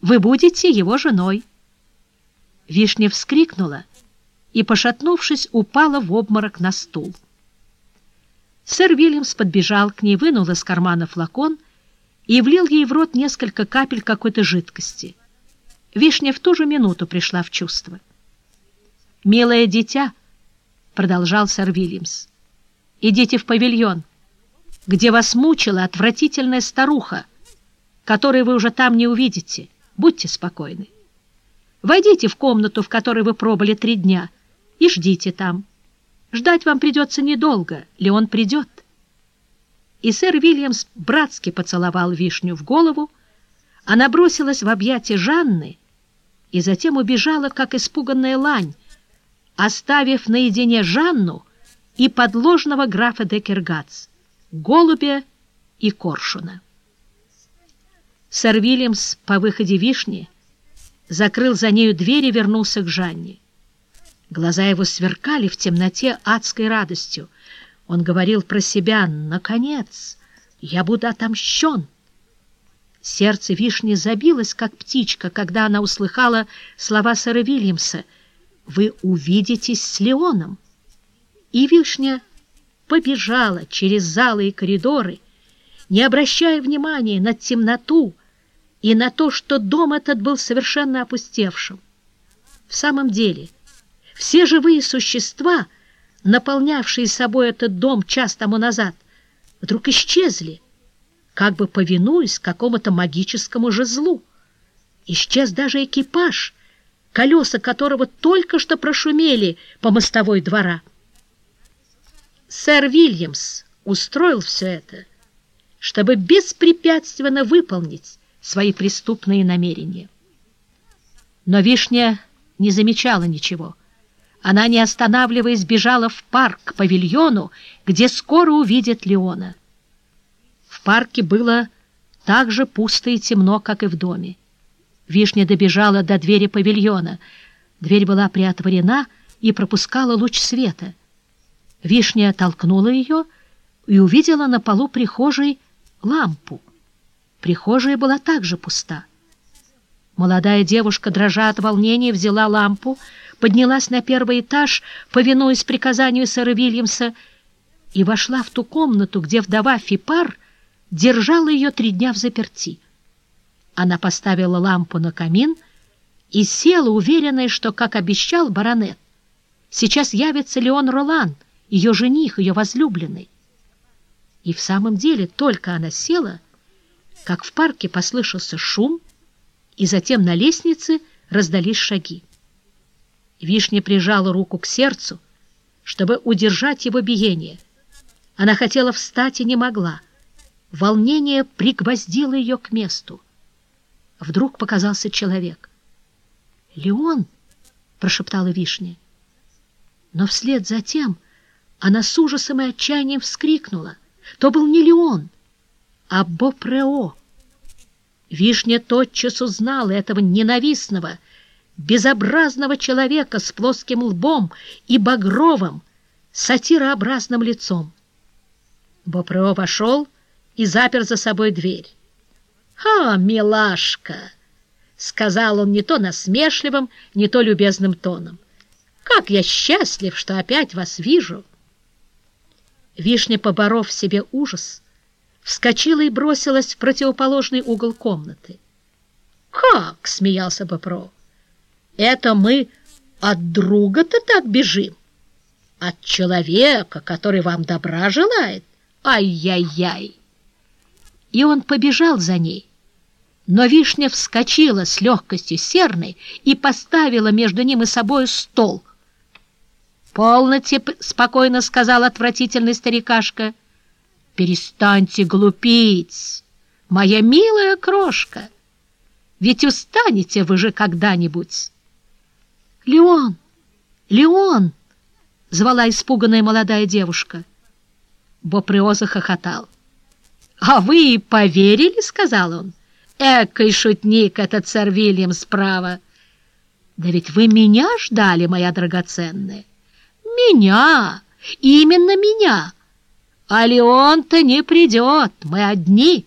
Вы будете его женой. Вишня вскрикнула и, пошатнувшись, упала в обморок на стул. Сэр Вильямс подбежал к ней, вынул из кармана флакон и влил ей в рот несколько капель какой-то жидкости. Вишня в ту же минуту пришла в чувство. «Милое дитя», — продолжал сэр Вильямс, — «идите в павильон, где вас мучила отвратительная старуха, которой вы уже там не увидите. Будьте спокойны. Войдите в комнату, в которой вы пробыли три дня, и ждите там. Ждать вам придется недолго, Леон придет». И сэр Вильямс братски поцеловал вишню в голову, она бросилась в объятия Жанны и затем убежала, как испуганная лань, оставив наедине Жанну и подложного графа Декергац, голубя и коршуна. Сэр Вильямс по выходе вишни закрыл за нею дверь и вернулся к Жанне. Глаза его сверкали в темноте адской радостью. Он говорил про себя «Наконец! Я буду отомщен!» Сердце вишни забилось, как птичка, когда она услыхала слова сэра Вильямса «Вы увидитесь с Леоном». И вишня побежала через залы и коридоры, не обращая внимания на темноту и на то, что дом этот был совершенно опустевшим. В самом деле, все живые существа, наполнявшие собой этот дом час тому назад, вдруг исчезли, как бы повинуясь какому-то магическому жезлу. Исчез даже экипаж, колеса которого только что прошумели по мостовой двора. Сэр Вильямс устроил все это, чтобы беспрепятственно выполнить свои преступные намерения. Но Вишня не замечала ничего. Она, не останавливаясь, бежала в парк к павильону, где скоро увидит Леона. В парке было так же пусто и темно, как и в доме. Вишня добежала до двери павильона. Дверь была приотворена и пропускала луч света. Вишня толкнула ее и увидела на полу прихожей лампу. Прихожая была также пуста. Молодая девушка, дрожа от волнения, взяла лампу, поднялась на первый этаж, повинуясь приказанию сэра Вильямса, и вошла в ту комнату, где вдова Фипар держала ее три дня в заперти. Она поставила лампу на камин и села, уверенная, что, как обещал баронет, сейчас явится Леон Ролан, ее жених, ее возлюбленный. И в самом деле только она села, как в парке послышался шум, и затем на лестнице раздались шаги. Вишня прижала руку к сердцу, чтобы удержать его биение. Она хотела встать и не могла. Волнение пригвоздило ее к месту. Вдруг показался человек. «Леон!» — прошептала Вишня. Но вслед за тем она с ужасом и отчаянием вскрикнула. То был не Леон, а Бопрео. Вишня тотчас узнала этого ненавистного, безобразного человека с плоским лбом и багровым, сатирообразным лицом. Бопрео вошел и запер за собой дверь. «Ха, милашка!» — сказал он не то насмешливым, не то любезным тоном. «Как я счастлив, что опять вас вижу!» Вишня, поборов в себе ужас, вскочила и бросилась в противоположный угол комнаты. «Как?» — смеялся Бопро. «Это мы от друга-то так бежим? От человека, который вам добра желает? Ай-яй-яй!» и он побежал за ней. Но вишня вскочила с легкостью серной и поставила между ним и собой стол. «Полноте!» — спокойно сказал отвратительный старикашка. «Перестаньте глупить, моя милая крошка! Ведь устанете вы же когда-нибудь!» «Леон! Леон!» — звала испуганная молодая девушка. Боприо захохотал. «А вы и поверили?» — сказал он. «Экой шутник этот сэр Вильям справа!» «Да ведь вы меня ждали, моя драгоценная!» «Меня! Именно меня! А Леон-то не придет, мы одни!»